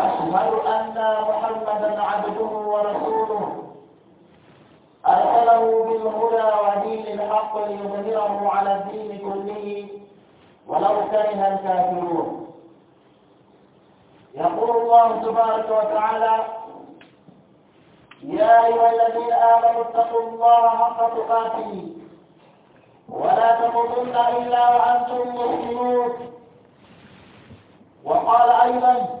وأشهد أن محمدا عبده ورسوله. أرسله بالهدى ودين الحق ليظهره على الدين كله ولو كره الكافرون. يقول الله تبارك وتعالى يا أيها الذين آمنوا اتقوا الله حق تقاته ولا تموتن إلا وأنتم مسلمون. وقال أيضا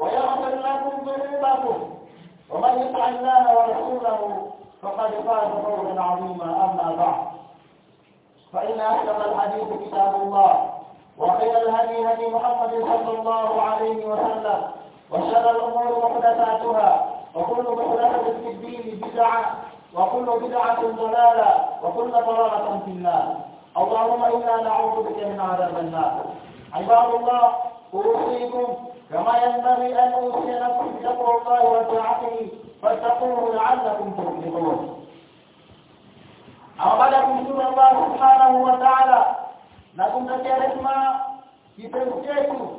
ويغفر لكم ذنوبكم. ومن يطع الله ورسوله فقد فاز فوزا عظيما. أما بعد. فإن أحسن الحديث كتاب الله وخير الهدي هدي محمد صلى الله عليه وسلم وشر الأمور محدثاتها وكل محدثة في الدين بدعة وكل بدعة ضلالة وكل ضلالة في النار. اللهم إنا نعوذ بك من عذاب النار. عباد الله أوصيكم كما ينبغي أن أوصي نفسي بتقوى الله وطاعته فاتقوه لعلكم تفلحون أما بعد kumshukuru Allah subhanahu wa ta'ala na kumtakia rehema kipenzi chetu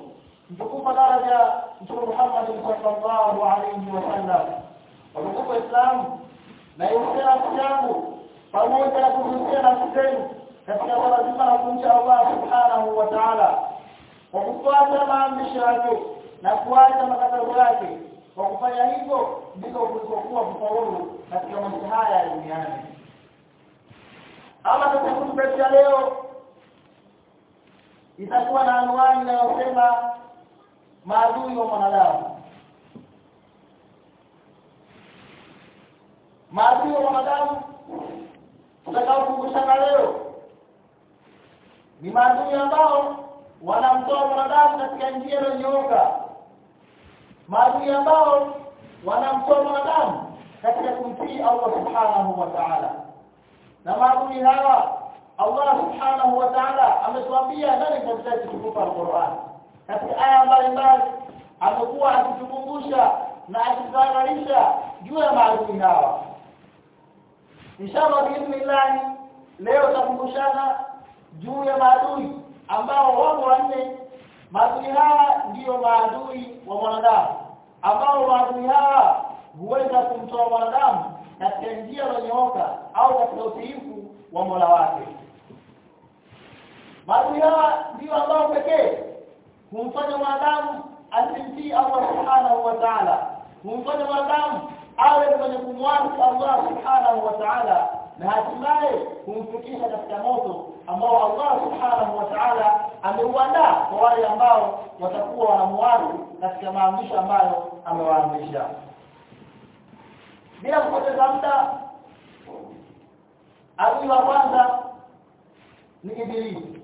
mtukufu daraja mtume Muhammad sallallahu alayhi wasallam watukufu Islam na ihusia nafsi yangu pamoja na kuhusia nafsi zenu katika swala zima la kumcha Allah subhanahu wa ta'ala kwa kufuata maamrisho yake na kuacha makatazo yake. Kwa kufanya hivyo ndiko kulikokuwa kufaulu katika maisha haya ya duniani. Ama katika kutupetia leo itakuwa na anwani inayosema maadui wa mwanadamu. Maadui wa mwanadamu tutakaokungushana leo ni maadui ambao wanamtoa mwanadamu katika njia iliyonyooka. Maadui ambao wanamtoa mwanadamu katika kumtii Allah subhanahu wa ta'ala. Na maadui hawa Allah subhanahu wa ta'ala ametuambia ndani ya kitabu cha Al-Qur'an? Katika aya mbalimbali amekuwa akitukumbusha na akizalisha juu ya maadui hawa. Inshallah biidhnillah leo tutakumbushana juu ya maadui ambao wao wanne. Maadui hawa ndiyo maadui wa mwanadamu ambao maadui hawa huweza kumtoa mwanadamu katika njia iliyonyooka au katika utiifu wa Mola wake. Maadui hawa ndio ambao pekee humfanya mwanadamu asimtii Allah subhanahu wa ta'ala humfanya mwanadamu awe mwenye kumwasi Allah subhanahu wa ta'ala na hatimaye humfikisha katika moto ambao Allah subhanahu wa ta'ala ameuandaa kwa wale ambao watakuwa wanamuasi katika maamrisho ambayo amewaamrisha. Bila kupoteza muda adui wa kwanza ni ibilisi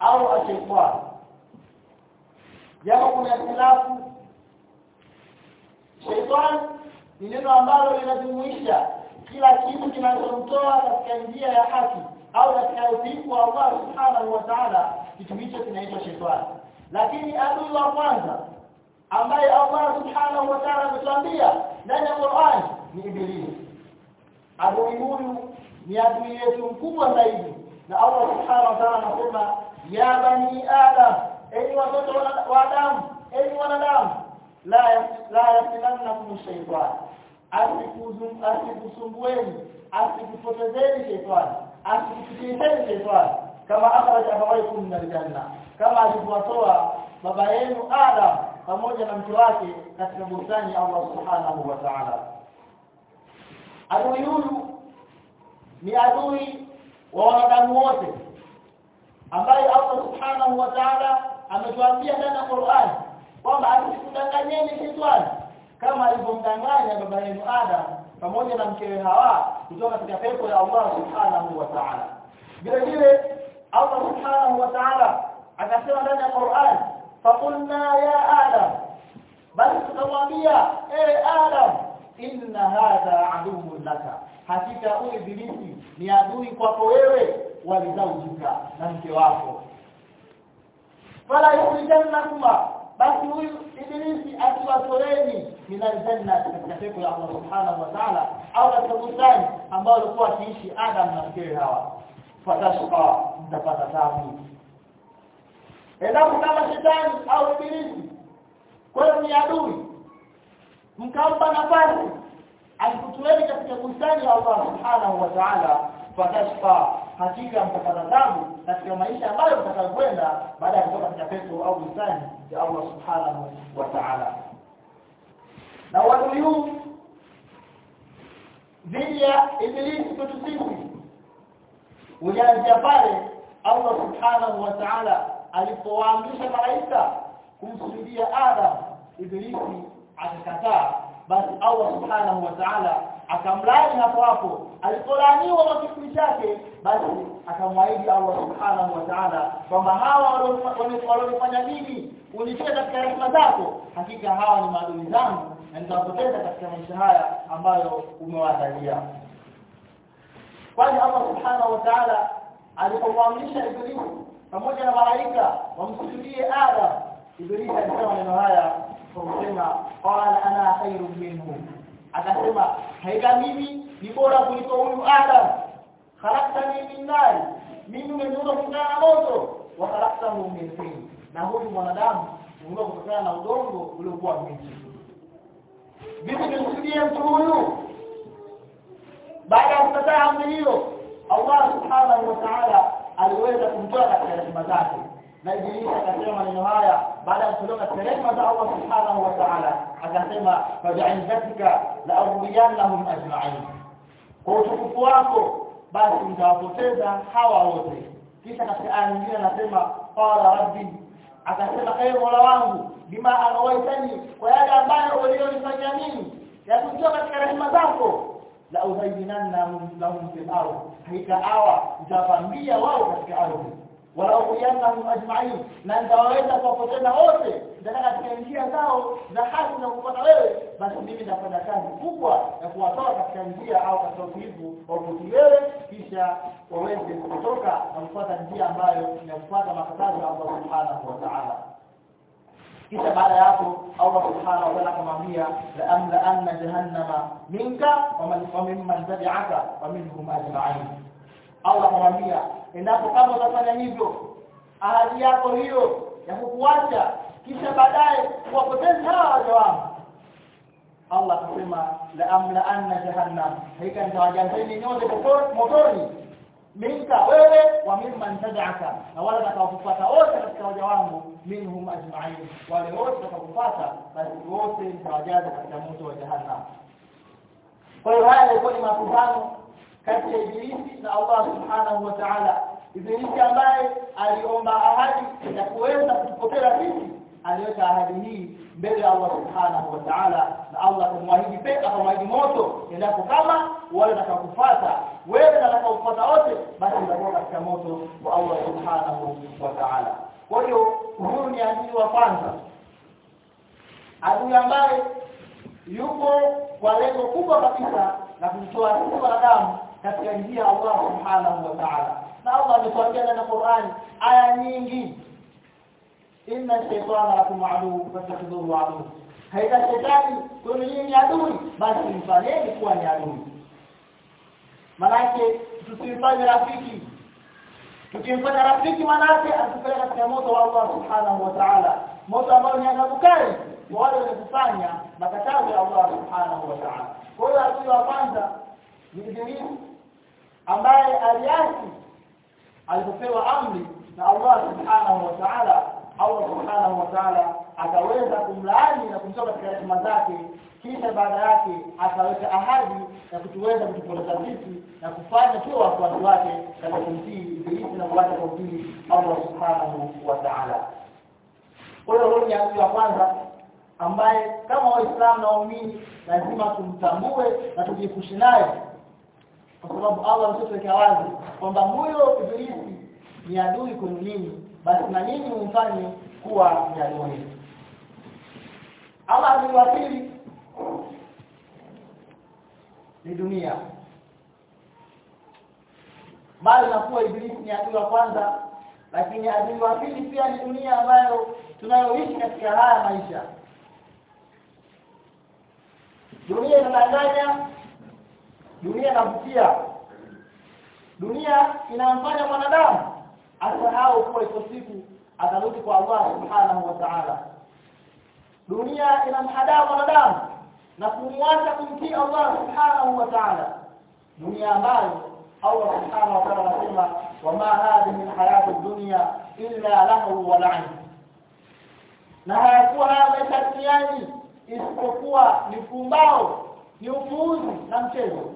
au ashaitani. Japo kuna ikhtilafu shaitani ni neno ambalo linajumuisha kila kitu kinachomtoa katika njia ya haki au katika utiifu wa Allah subhanahu wa ta'ala kitu hicho kinaitwa shetani. Lakini adui wa kwanza ambaye Allah subhanahu wa ta'ala ametuambia ndani ya Qur'an ni ibilisi adui huyu ni adui yetu mkubwa zaidi. Na Allah subhanahu wa ta'ala anasema ya bani adam enyi watoto wa Adamu enyi wanadamu la la yasilannakum shaytan asikusumbueni asikupotezeni shetani asikupitisheni shetani. Kama akhraj abawaykum min aljanna kama alivyowatoa baba yenu Adam pamoja na mke wake katika bustani ya Allah subhanahu wa ta'ala. Adui huyu ni adui wa wanadamu wote ambaye Allah subhanahu wa ta'ala ametuambia ndani ya Qur'an kwamba asikudanganyeni shetani kama alivyomdanganya baba yenu Adam pamoja na mkewe Hawa kutoka katika pepo ya Allah subhanahu wa ta'ala. Vile vile Allah subhanahu wa ta'ala akasema ndani ya Qur'an faqulna ya Adam. Basi tukamwambia eh Adam inna hadha aduwwun laka. Hakika huyu bilisi ni adui kwako wewe walizaujika na mke wako. Fala yukhrijannakuma basi huyu ibilisi akiwatoreni min aljanna katika pepo ya Allah subhanahu wa ta'ala au katika bustani ambayo alikuwa akiishi Adam na mkewe Hawa. Fatashqa mtapata tabu. Endapo kama shetani au ibilisi kwa ni adui mkampa nafasi alikutueni katika bustani ya Allah subhanahu wa ta'ala fatashqa hakika mtapata tabu katika maisha ambayo mtakayokwenda baada ya kutoka katika pepo au bustani ya Allah subhanahu wa ta'ala. Na watu huu dhidi ya ibilisi kwetu sisi ulianzia pale Allah subhanahu wa ta'ala alipowaamrisha malaika kumsujudia Adam ibilisi akakataa. Basi Allah subhanahu wa ta'ala akamlaani hapo hapo. Alipolaaniwa kwa kifuli chake basi akamwaidi Allah subhanahu wa ta'ala kwamba hawa waliofanya nini unitia katika rehema zako. Hakika hawa ni maadui zangu na nitawapoteza katika maisha haya ambayo umewaandalia. Kwani Allah subhanahu wa ta'ala alipomwamrisha Ibilisi pamoja na malaika wamsujudie Adam Ibilisi alisema maneno haya kwa kusema qala ana khairu minhu akasema haika mimi ni bora kuliko huyu Adam. Khalaqtani min nar mimi umeniumba kutokana na moto. Wa khalaqtahu min tin na huyu mwanadamu umeumba kutokana na udongo uliokuwa mbichi. Vipi nimsujudie mtu huyu? Baada ya kukataa amri hiyo Allah subhanahu wa ta'ala aliweza kumtoa katika rehema zake. Na Ibilisi akasema maneno haya baada ya kutoka rehema za Allah subhanahu wa ta'ala akasema faj'alzatika la awliyannahum ajma'in kwa utukufu wako basi nitawapoteza hawa wote kisha katika aya nyingine anasema qala rabbi akasema ewe Mola wangu bima anawaitani kwa yale ambayo ulionifanyia mimi ya kutoka katika rehema zako la uzayyinanna lahum fil ardh hakika awa nitawapambia wao katika ardhi wala uyannahum ajma'in. Na nitawaweza kuwapoteza wote. Ndana katika njia zao za haki na kupata wewe basi mimi nitafanya kazi kubwa ya kuwatoa katika njia au katika utulivu wa wewe kisha waweze kutoka na kufuata njia ambayo inafuata makatazo ya Allah subhanahu wa ta'ala. Kisha baada ya hapo Allah subhanahu wa ta'ala akamwambia la amla anna jahannama minka wa mimman tabi'aka wa minhum ajma'in. Allah akamwambia endapo kama utafanya hivyo ahadi yako hiyo ya kukuacha kisha baadaye kuwapoteza hawa waja wangu. Allah akasema la amla anna jahannam. Hika nitawajazeni nyote motoni. Minka wewe wa mimman tad'aka. Na wala watakaokufuata wote katika waja wangu minhum ajma'in. Wale wote watakaokufuata basi wote nitawajaza katika moto wa jahannam. Kwa hiyo haya yalikuwa ni mapambano kati ya Ibilisi na Allah subhanahu wa ta'ala. Ibilisi ambaye aliomba ahadi ya kuweza kutupokea sisi aliweka ahadi hii mbele ya Allah subhanahu wa ta'ala. Na Allah kumwahidi pesa akamwahidi moto endapo kama wale watakufuata wewe na watakufuata wote basi utakuwa katika moto wa Allah subhanahu wa ta'ala. Kwa hiyo huyu ni adui wa kwanza. Adui ambaye yuko kwa lengo kubwa kabisa na kumtoa sisi wanadamu katika njia Allah subhanahu wa ta'ala. Na Allah ametuambia ndani ya Qur'ani aya nyingi. Inna shaytana lakum adu fattakhidhuhu adu. Haika shetani kwenu nyinyi ni adui basi mfanyeni kuwa ni adui. Manake tusimfanye rafiki. Tukimfanya rafiki manake atupeleka katika moto wa Allah subhanahu wa ta'ala. Moto ambao ni kwa wale wenye makatazo ya Allah subhanahu wa ta'ala. Kwa hiyo adui wa kwanza ni Ibilisi ambaye aliasi alipopewa amri na Allah subhanahu wa ta'ala Allah subhanahu wa ta'ala akaweza kumlaani na kumtoa katika rehema zake kisha baada yake ataweka ahadi ya kutuweza kutupoleza sisi na kufanya tu wafuasi wake katika kumtii Ibilisi na kuacha kumtii Allah subhanahu wa ta'ala. Kwa hiyo ya ya kwanza ambaye kama waislamu na waumini lazima tumtambue na tujiepushe naye kwa sababu Allah ametuwekea wazi kwamba huyo ibilisi ni adui kwenu nini basi na nini umfanye kuwa ni adui Allah adui wa pili ni dunia. Bali nakuwa ibilisi ni adui wa kwanza lakini adui wa pili pia ni dunia ambayo tunayoishi katika haya maisha. Dunia inadanganya dunia inavutia. Dunia inamfanya mwanadamu asahau kuwa iko siku atarudi kwa Allah subhanahu wa ta'ala. Dunia inamhadaa mwanadamu na kumwacha kumtii Allah subhanahu wa ta'ala. Dunia ambayo Allah subhanahu wa ta'ala anasema wama hadhihi alhayatu dunya illa lahu wa la'in. Na hayakuwa haya maisha duniani isipokuwa ni fumbao ni upuuzi na mchezo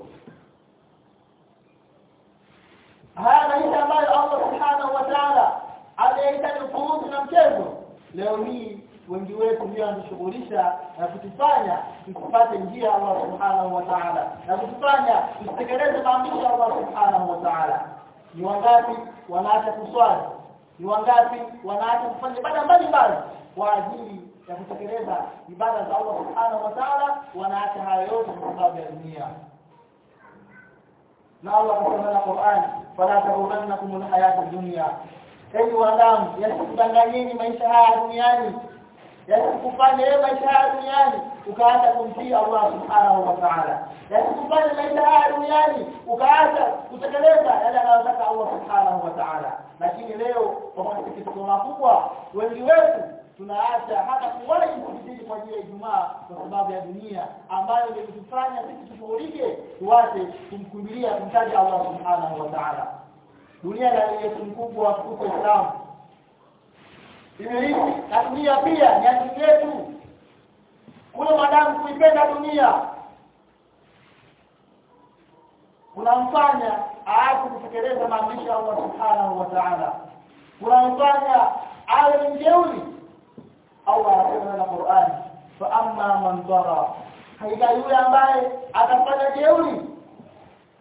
haya maisha ambayo Allah subhanahu wa ta'ala ameita ni na mchezo. Leo hii wengi wetu ndio wanashughulisha na kutufanya tusipate njia Allah subhanahu wa ta'ala na kutufanya tusitekeleze maamrisho ya Allah subhanahu wa ta'ala. Ni wangapi wanaacha kuswali? Ni wangapi wanaacha kufanya ibada mbalimbali kwa ajili ya kutekeleza ibada za Allah subhanahu wa ta'ala? Wanaacha hayo yote kwa sababu ya dunia na Allah akasema na Qur'an fala taghurrannakum alhayatu dunya. Enyi wanadamu yasikudanganyeni maisha haya duniani yasikufanye maisha haya duniani ukaacha kumtii Allah subhanahu wa ta'ala. Yasikufanye maisha haya duniani ukaacha kutekeleza yale anayotaka Allah subhanahu wa ta'ala. Lakini leo kwa masikitiko makubwa wengi wetu tunaacha hata kuwahi kuhubiri kwa ajili ya Ijumaa kwa sababu ya dunia ambayo ndio kutufanya sisi tushughulike tuache kumkimbilia kumtaja Allah subhanahu wa ta'ala. Dunia na yetu mkubwa kuko Islam. Ibilisi na dunia pia ni adui yetu. Kuna madamu kuipenda dunia. Kunamfanya aache kutekeleza maamrisho ya Allah subhanahu wa ta'ala. Kunamfanya awe mjeuri Allah anasema na Qur'an fa amma man dhara haida yule ambaye atafanya jeuri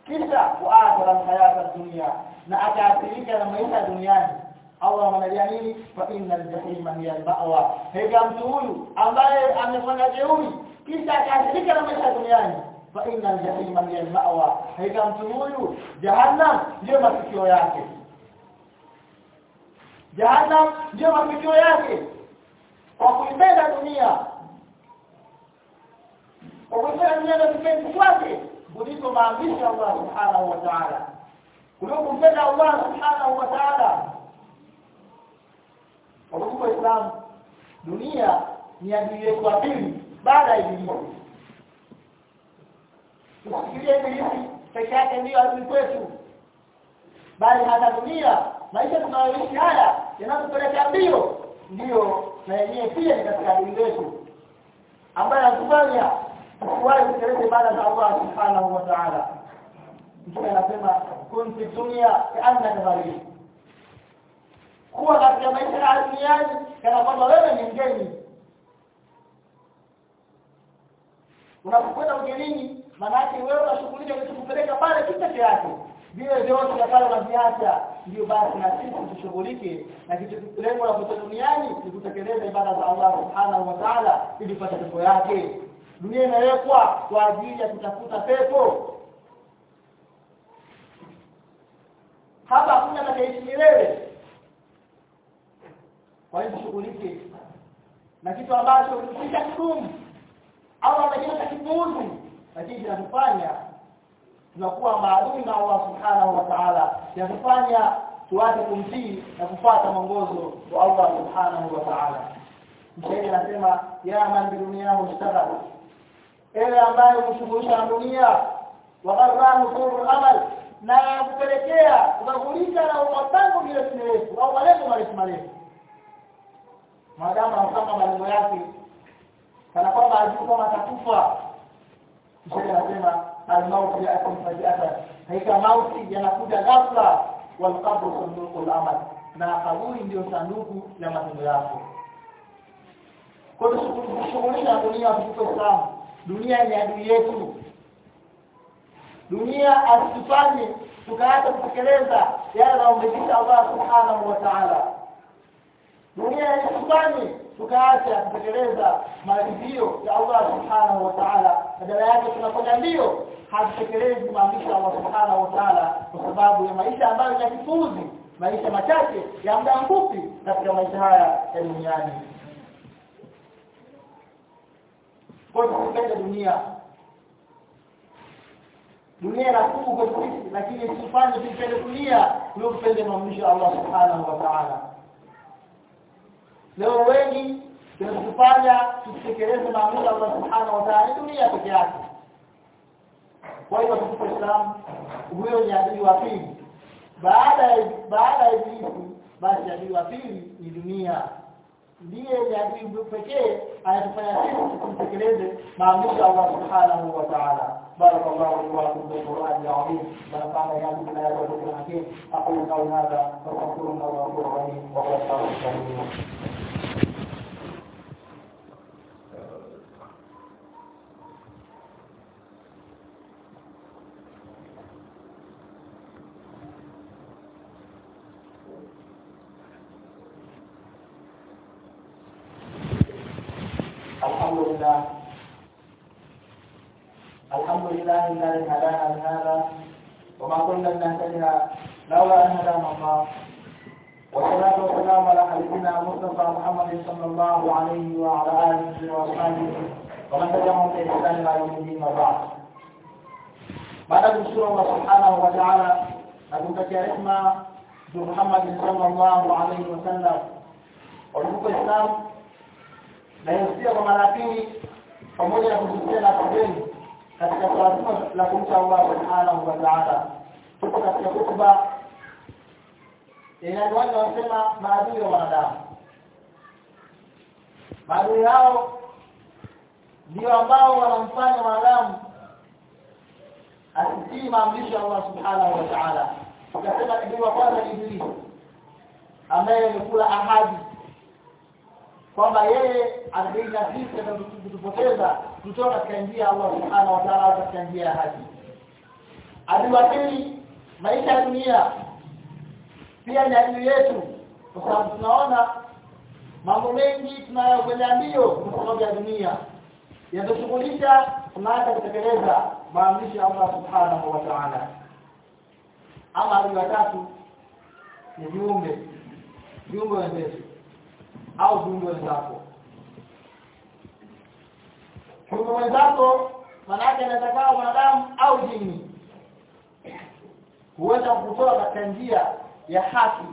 kisha waathara hayata dunia na akaathirika na maisha duniani Allah anamwambia nini? Fa innal jahima hiya al-ma'wa. Hega mtu huyu ambaye amefanya jeuri kisha akaathirika na maisha duniani fa innal jahima hiya al-ma'wa. Hega mtu huyu jahannam ndio mafikio yake. Jahannam ndio mafikio yake kwa kuipenda dunia. Kwa kuipenda dunia na kipenzi kwake kuliko maamrisho ya Allah subhanahu wa ta'ala. Kuliko kumpenda Allah subhanahu wa ta'ala. Kwa Islam dunia ni adui yetu wa pili baada ya ibilisi tusikilie ibilisi peke yake ndiyo adui kwetu. Bali hata dunia maisha tunayoishi haya yanatupeleka mbio ndiyo na yenyewe pia ni katika dini yetu ambaye anakubalia tusiwahi kutekeleza ibada za Allah subhanahu wa ta'ala. Mtume anasema kun fi dunya kaannaka kuwa katika maisha ya duniani kana kwamba wewe ni mgeni. Unapokwenda ugenini maanake wewe unashughulika kupeleka pale kitu yake vile vyote vya na viacha ndio basi na sisi tushughulike na kitu lengo la kutoka duniani ni kutekeleza ibada za Allah subhanahu wa ta'ala ili pata pepo yake. Dunia inawekwa kwa ajili ya kutafuta pepo. Hapa hakuna atakayeishi milele. Kwa hiyo tushughulike na kitu ambacho kisha au amekiacha kipuuzi lakini kinatufanya tunakuwa maadui na Allah subhanahu wa ta'ala yatufanya tuache kumtii na kufuata mwongozo wa Allah subhanahu wa ta'ala. Mshairi anasema ya man dunia mustaghal ewe ambaye kushughulisha na dunia wa gharrahu suru amal na kupelekea kugulika na mapango mirefu mirefu au malengo marefu marefu. Maadamu kama malengo yake kana kwamba ajui kama atakufa. Kisha anasema almauti yaakum fajiatan hakika mauti yanakuja ghafla. Walqabru sanduqul amal. Na kaburi ndio sanduku la matendo yako. Kwa na dunia kwa Uislamu dunia ni adui yetu. Dunia asifanye tukaacha kutekeleza yale anaomridhisha Allah subhanahu wa ta'ala. Dunia isifanye tukaacha kutekeleza maridhio ya Allah subhanahu wa ta'ala badala yake tunakwenda ndio hatutekelezi maamrisho ya Allah subhanahu wa ta'ala kwa sababu ya maisha ambayo ni kifuzi maisha machache ya muda mfupi katika maisha haya ya duniani. Kwa dunia. Dunia inakubu kwa sisi lakini tusifanye tupende dunia kuliko kupende maamrisho ya Allah subhanahu wa ta'ala. Leo wengi tunachofanya tusitekeleze maamrisho ya Allah subhanahu wa ta'ala ni dunia peke yake kwa hiyo tukupe Islam huyo ni adui wa pili baada ya baada ya ibilisi basi adui wa pili ni dunia ndiye ni adui pekee anatufanya sisi tumtekeleze maamrisho ya Allah subhanahu wa ta'ala بارك الله لي ولكم بالقران العظيم ونفعنا بهذه الايات والذكر الحكيم اقول قولي هذا فاستغفر الله الغفور الرحيم وهو الغفور الرحيم لولا ان هدانا الله والصلاة والسلام على حبيبنا مصطفى محمد صلى الله عليه وعلى آله وأصحابه ومن تبعهم بإحسان إلى يوم الدين وبعد baada ya kumshukuru Allah subhanahu wa ta'ala na kumtakia rehema Mtume Muhammad sallallahu alaihi wasallam walipokuwa Islam na yosia kwa mara pili pamoja na kuzuia na kuzeni katika swala zima la kumcha Allah subhanahu wa ta'ala tuko katika hutuba inayoanza wanasema maadui wa wanadamu. Maadui hao ndio ambao wanamfanya wanadamu asitii maamrisho ya Allah subhanahu wa ta'ala. Tukasema adui wa kwanza Ibilisi ambaye amekula ahadi kwamba yeye anadai na sisi kutupoteza kutoka katika njia ya Allah subhanahu wa ta'ala katika njia ya haki adui wa maisha ya dunia pia ni adili yetu. Kwa sababu tunaona mambo mengi tunayokwenda mbio kwa sababu ya dunia. Yatashughulisha tunaacha kutekeleza maamrisho ya Allah subhanahu wa ta'ala. Ama ya tatu ni viumbe. Viumbe wenzetu. Au viumbe wenzako. Viumbe wenzako manake anaweza mwanadamu au jini. Huweza kutoa katika njia ya haki.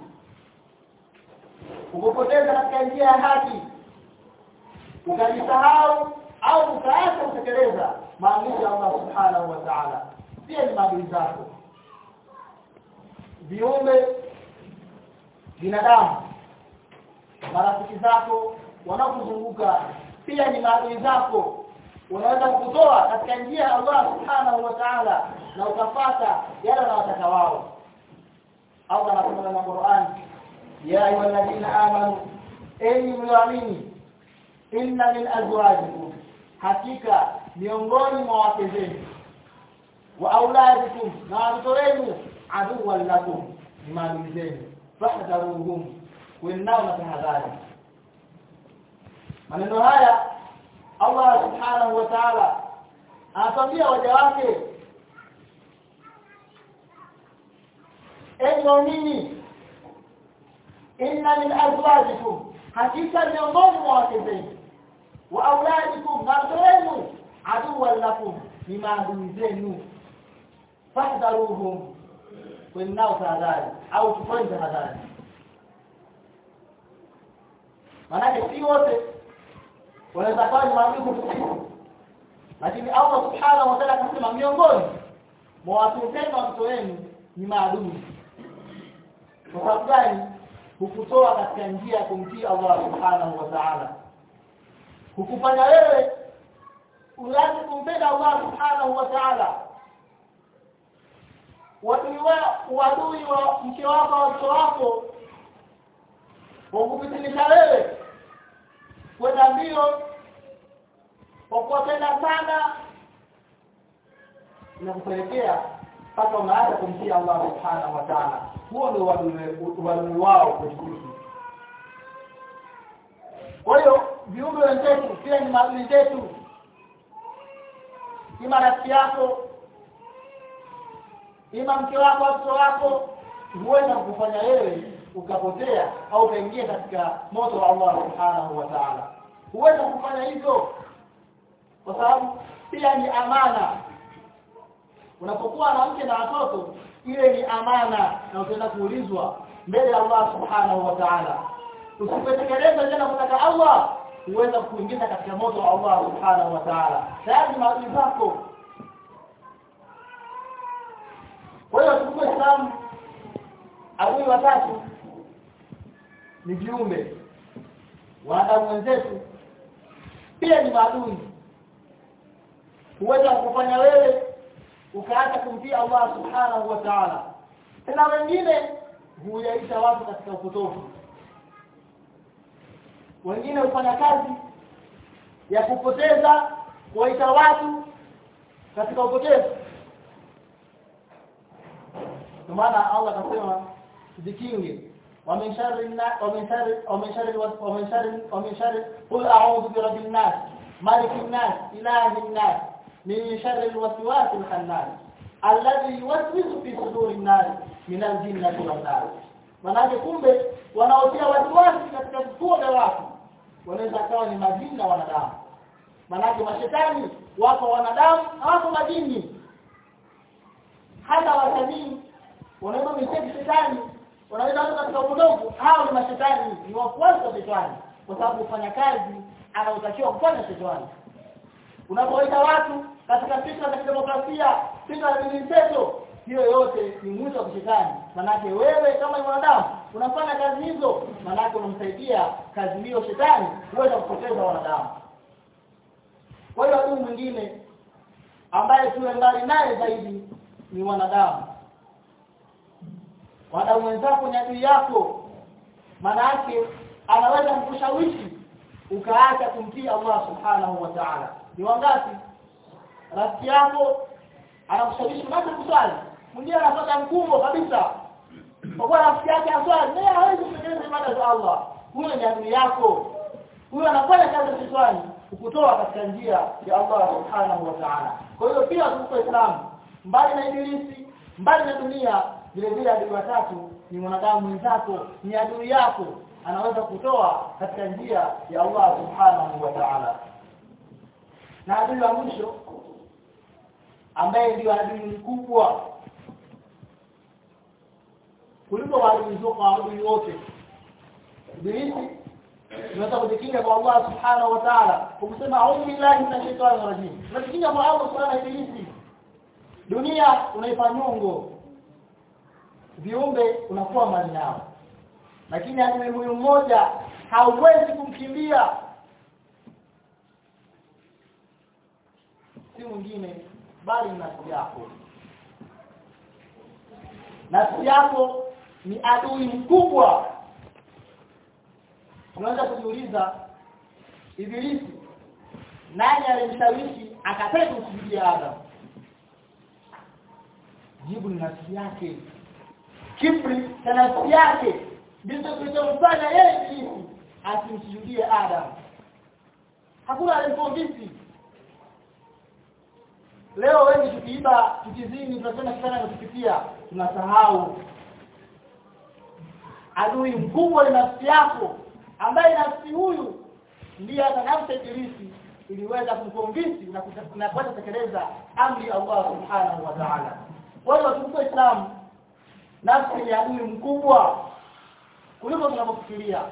Ukupoteza katika njia ya haki. Ukajisahau au ukaacha kutekeleza maagizo ya Allah subhanahu wa ta'ala. Pia ni maagizo zako. Viumbe binadamu marafiki zako wanaokuzunguka pia ni maadui zako. Unaweza kukutoa katika njia ya Allah subhanahu wa ta'ala na ukafata yale wanayotaka wao anasema na Qur'an. Ya ayyuhalladhina amanu enyi mlioamini inna min azwajikum hakika miongoni mwa wake zenu. Wa auladikum na watoto wenu aduwwan lakum ni maadui zenu. Fahdharuhum kuendao na tahadhari. Maneno haya Allah subhanahu wa ta'ala anatambia waja wake enyi waumini inna min azwajikum. Hakika miongoni mwa wake zenu wa auladikum na watoto wenu aduwwan lakum ni maadui zenu. Fahdharuhum kuendao tahadhari au chukweni tahadhari. Manake si wote wanaweza kuwa ni maadui kutusiku lakini Allah subhanahu wa ta'ala akasema miongoni mwa watu wenu watoto wenu ni maadui sababu gani hukutoa katika njia ya kumtii Allah subhanahu wa ta'ala? Hukufanya wewe ulazi kumpenda Allah subhanahu wa ta'ala? Wadui wa wadui wa mke wako au mtoto wako wakupitilisha wewe kwenda mbio kwa kuwapenda sana? Na kupelekea mpaka unaacha kumtii Allah subhanahu wa ta'ala huo ndio uadui wao kwetu kwa hiyo viumbe wenzetu pia ni maadui zetu ima rafiki yako ima mke wako watoto wako huenda kufanya wewe ukapotea au ukaingia katika moto wa Allah subhanahu wa ta'ala. Huenda kufanya hivyo kwa sababu pia ni amana. Unapokuwa na mke na watoto ile ni amana na utaenda kuulizwa mbele ya Allah subhanahu wa ta'ala. Usipotekeleza tena kutaka Allah huweza kuingiza katika moto wa Allah subhanahu wa ta'ala. Tayari maadili zako. Kwa hiyo tukue Islam adui watatu ni viumbe wanadamu wenzetu. Pia ni maadui. Huweza kufanya wewe ukaacha kumtii Allah subhanahu wa ta'ala tena wengine huyaisha watu katika upotofu wengine hufanya kazi ya kupoteza kuwaita watu katika upotevu kwa maana Allah akasema tujikinge ومن شر الناس ومن شر ومن شر ومن شر ومن شر قل اعوذ برب الناس مالك الناس اله الناس min sharri alwaswasi alkhannas alladhi yuwaswisu fi suduri an-nas min al-jinnati wan-nar manake kumbe wanaotia wasiwasi katika vifua vya watu. Wanaweza kawa ni majini na wanadamu. Manake mashetani wako wanadamu na wako majini. Hata wasanii wanaweza miseki shetani. Wanaweza hata katika udogo hao ni mashetani. Ni wafuasi wa shetani. Kwa sababu kufanya kazi anaotakiwa kufanya shetani. Unapoita watu katika fikra za kidemokrasia fikra za mseto hiyo yote ni mwisho wa kishetani manake wewe kama mwanadamu unafanya kazi hizo manake unamsaidia kazi hiyo shetani kuweza kupoteza wanadamu. Kwa hiyo adui mwingine ambaye tuwe mbali naye zaidi ni wanadamu. Wanadamu wenzako ni adui yako. Manake anaweza kukushawishi ukaacha kumtii Allah subhanahu wa ta'ala. Ni wangapi rafiki yako anakushawishi unaacha kuswali. Mwingine anapata mkumbo kabisa. Kwa kuwa rafiki yake aswali naye hawezi kutekeleza ibada za Allah. Huyo ni adui yako. Huyo anafanya kazi ya shetani kukutoa katika njia ya Allah subhanahu wa ta'ala. Kwa hiyo pia tuko Islam mbali na ibilisi mbali na dunia vile vile adui watatu ni mwanadamu mwenzako ni adui yako. Anaweza kutoa katika njia ya Allah subhanahu wa ta'ala. Na adui wa mwisho ambaye ndio adui mkubwa kuliko maadui zote adui wote. Bilisi tunaweza kujikinga kwa Allah subhanahu wa ta'ala kumsema a'udhu billahi minash shaitani rajim. Tunajikinga kwa Allah subhanahu wa ibilisi dunia unaipa nyongo viumbe unakuwa mali nao lakini adui huyu mmoja hauwezi kumkimbia. Si mwingine bali ni nafsi yako. Nafsi yako ni adui mkubwa. Unaanza kujiuliza ibilisi nani alimshawishi akapenda usujudie Adam? Jibu ni nafsi yake. Kibri na nafsi yake ndicho kilichomfanya yeye ibilisi asimsujudie Adam. Hakuna alimfundisi leo wengi tukiiba tukizini tunasema kitana kutupitia tunasahau. Adui mkubwa ni nafsi yako ambaye nafsi huyu ndiye atanafsi ibilisi iliweza kumkonvinsi na kuweza kutekeleza amri ya Allah subhanahu wa ta'ala. Kwa hiyo watukufu Islam nafsi ni adui mkubwa kuliko tunavyofikiria.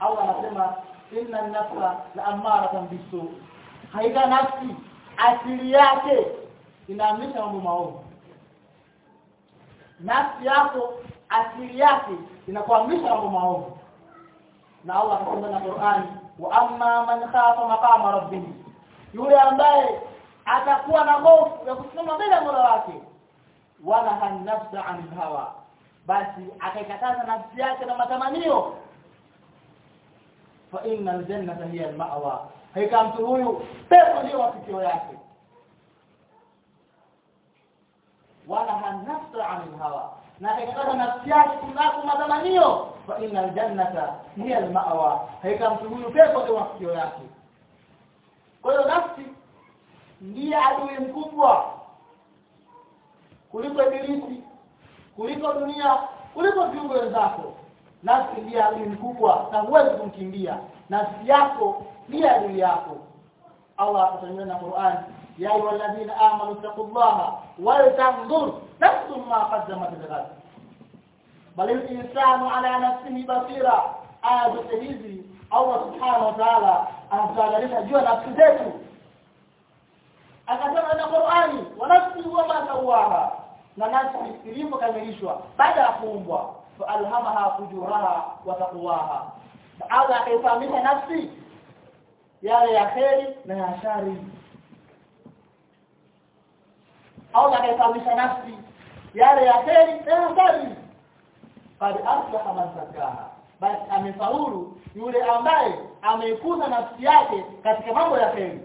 Au anasema inna an-nafsa la ammaratan bisu haika nafsi asili yake inaamrisha mambo maovu. Nafsi yako asili yake inakuamrisha mambo maovu. Na Allah akasema na Qur'an wa amma man khafa maqama rabbih yule ambaye atakuwa na hofu ya kusimama mbele ya Mola wake wala hanafsa an hawa. Basi akaikataza nafsi yake na matamanio. Fa innal jannata hiya al-ma'wa hakika mtu huyu pepo ndio mafikio yake. Wala hanafsa anil hawa. Na akaikataza nafsi yake kunako matamanio fa innal jannata hiya almawa. Haika mtu huyu pepo ndio mafikio yake. Kwa hiyo nafsi ndiye adui mkubwa kuliko ibilisi kuliko dunia kuliko viumbe wenzako. Nafsi ndiye adui mkubwa na huwezi kumkimbia. Nafsi yako ndiye adui yako. Allah atakwambia na Qur'an ya ayyuhalladhina amanu taqullaha wa tanzur nafsun ma qaddamat lighad bal al-insanu ala nafsihi basira. Aya zote hizi Allah subhanahu wa ta'ala anatutangalisha jua nafsi zetu. Akasema na Qur'ani wa nafsi wa ma sawaha na nafsi ilipokamilishwa baada ya kuumbwa fa alhamaha fujuraha wa taqwaha. Baada ya kufahamisha nafsi yale ya kheri na ya shari. Au akaifahamisha nafsi. Yale ya kheri na ya shari. Bali aflaha man zakaha basi amefaulu yule ambaye ameikuza nafsi yake katika mambo ya kheri.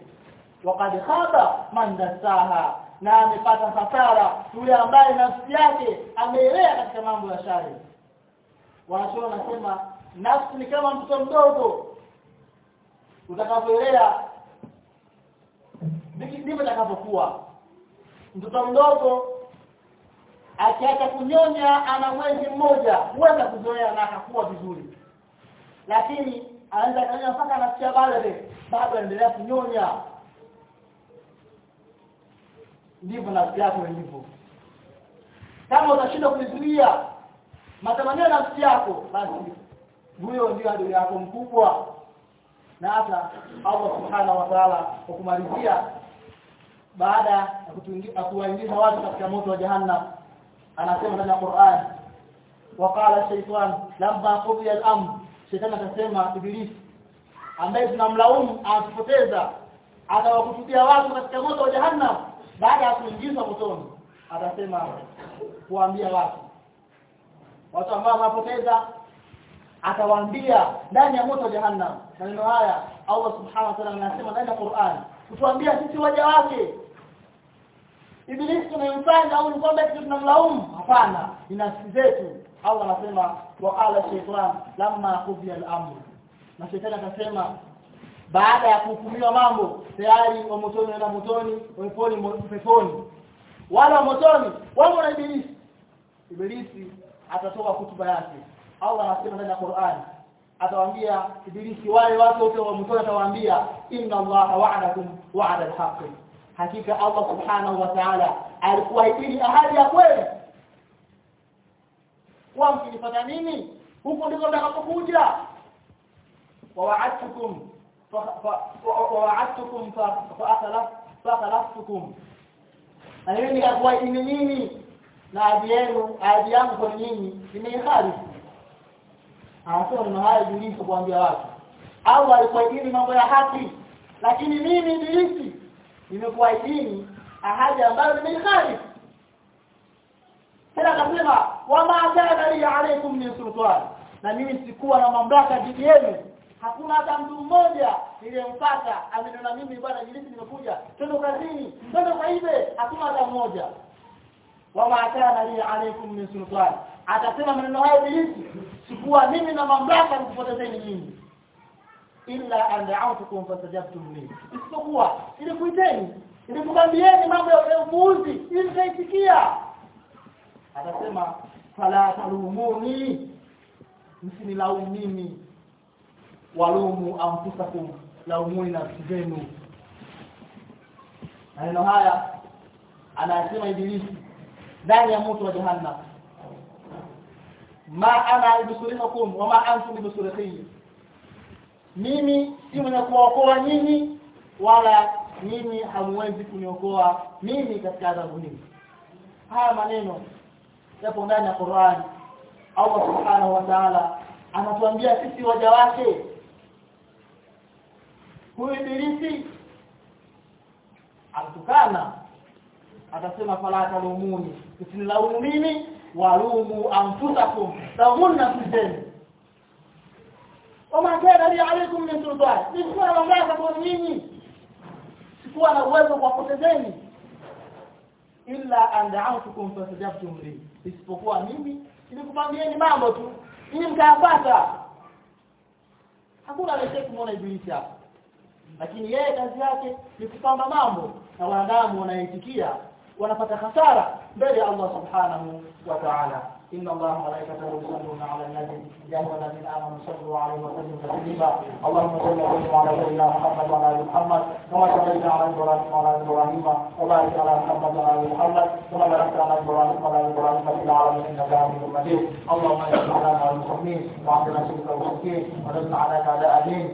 Waqad khaba man dasaha na amepata hasara yule ambaye nafsi yake ameelea katika mambo ya shari. Wanachoona nasema nafsi ni kama mtoto mdogo utakapoelea ndivyo utakapokuwa mtoto mdogo akiacha kunyonya ana mwezi mmoja huweza kuzoea na akakuwa vizuri. Lakini anaweza kunyonya mpaka anasikia bale bado anaendelea kunyonya. Ndivyo nafsi yako ilivyo. Kama utashindwa kuizuia matamanio ya nafsi yako basi huyo ndio adui yako mkubwa na hata Allah subhanahu wa ta'ala kwa kumalizia baada ya kuwaingiza watu katika moto wa jahannam anasema ndani ya Qur'an waqala shaytan lamma qudiya al-amr shaytan akasema ibilisi ambaye tunamlaumu atupoteza atawakutubia watu katika moto wa jahannam baada ya kuingizwa motoni atasema kuambia watu. Watu ambao wanapoteza atawaambia ndani ya moto wa jahannam. Maneno haya Allah subhanahu wa ta'ala anasema ndani ya Qur'an. Kutuambia sisi waja wake. Ibilisi tunayemfanya au ni kwamba tunamlaumu? Hapana. Ni nafsi zetu. Allah anasema waqala shaytan lamma qudiya al-amr na shetani akasema baada ya kuhukumiwa mambo tayari wa motoni na motoni peponi peponi. Wala wa motoni wamo na ibilisi. Ibilisi atatoa kutuba yake Allah anasema ndani ya Qur'an atawaambia ibilisi wale watu wote wa mtoto atawaambia inna Allah wa'adakum wa'ada al-haqq. Hakika Allah subhanahu wa ta'ala alikuahidi ahadi ya kweli. Kwa mkinifanya nini? Huko ndiko mtakapokuja wa wa'adtukum fa fakhalaftukum na yeye ni kwa nini? Na ahadi yenu ahadi yangu kwa nini? Nimeiharifu anasema ni mahali ibilisi kuambia watu. Au alikuwa idini mambo ya haki. Lakini mimi dilisi nimekuwa idini ahadi ambayo nimeiharifu tena akasema wama kana li alaykum min sultan. Na mimi sikuwa na mamlaka dhidi yenu. Hakuna hata mtu mmoja niliyempata amenona mimi bwana jilisi nimekuja. Twende kazini twende kaibe hakuna hata mmoja. Wama kana li alaykum min sultan atasema maneno hayo bilisi sikuwa mimi na mamlaka nikupotezeni nyinyi illa an da'awtukum fastajabtum li. Isipokuwa ili kuiteni ili kukambieni mambo ya upuuzi ili mtaisikia atasema fala talumuni. Msinilaumu mimi. Walumu anfusakum laumuni nafsi zenu. Maneno haya anasema ibilisi ndani ya moto wa jahannam ma ana bisurikhukum wa ma antum bisurikhi mimi si mwenye kuokoa nyinyi wala nyinyi hamwezi kuniokoa mimi katika adhabu hii. Haya maneno yapo ndani ya Qur'an. Allah subhanahu wa ta'ala anatuambia sisi waja wake. Huyu ibilisi atukana atasema fala talumuni usinilaumu mimi walumu anfusakum tawunna fizeni wama kana li alaykum min sultan. Sikuwa na mamlaka kwa nyinyi. Sikuwa na uwezo kwa kutendeni illa an da'awtukum fastajabtum li. Isipokuwa mimi nilikupambieni mambo tu. Ili mkayapata hakuna aliyekuwa kumuona ibilisi hapa. Lakini yeye kazi yake ni kupamba mambo. Na wanadamu wanaitikia mbele ya Allah subhanahu wa ta'ala إن الله وملائكته يصلون على النبي. يا أيها الذين آمنوا صلوا عليه وسلموا تسليما. اللهم صل وسلم على سيدنا محمد وعلى آل محمد. كما صليت على إبراهيم وعلى آل إبراهيم. وبارك على محمد وعلى آل محمد. كما باركت على إبراهيم وعلى آل إبراهيم في العالمين إنك حميد مجيد. اللهم اجعل الإسلام والمسلمين وعندنا شرك المشركين. ودمنا على أعداء الدين.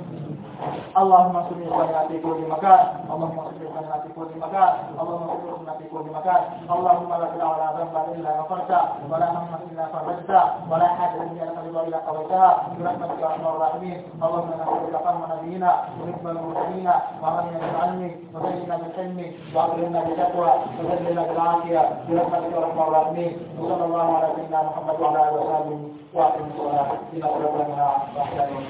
اللهم انصر اخواننا في كل مكان اللهم انصر اخواننا في كل مكان اللهم انصر اخواننا في كل مكان اللهم لا تدع لنا ذنبا الا غفرته ولا هما الا فرجته ولا حاجه الا قضيتها الا قضيتها برحمتك يا ارحم الراحمين اللهم نسالك فهم نبينا ورحم المرسلين وامرنا بالعلم وزينا بالحلم واكرمنا بالتقوى وزدنا بالعافيه برحمتك يا ارحم الراحمين وصلى الله على سيدنا محمد وعلى اله وصحبه واقم الصلاه الى صلاه واحيانا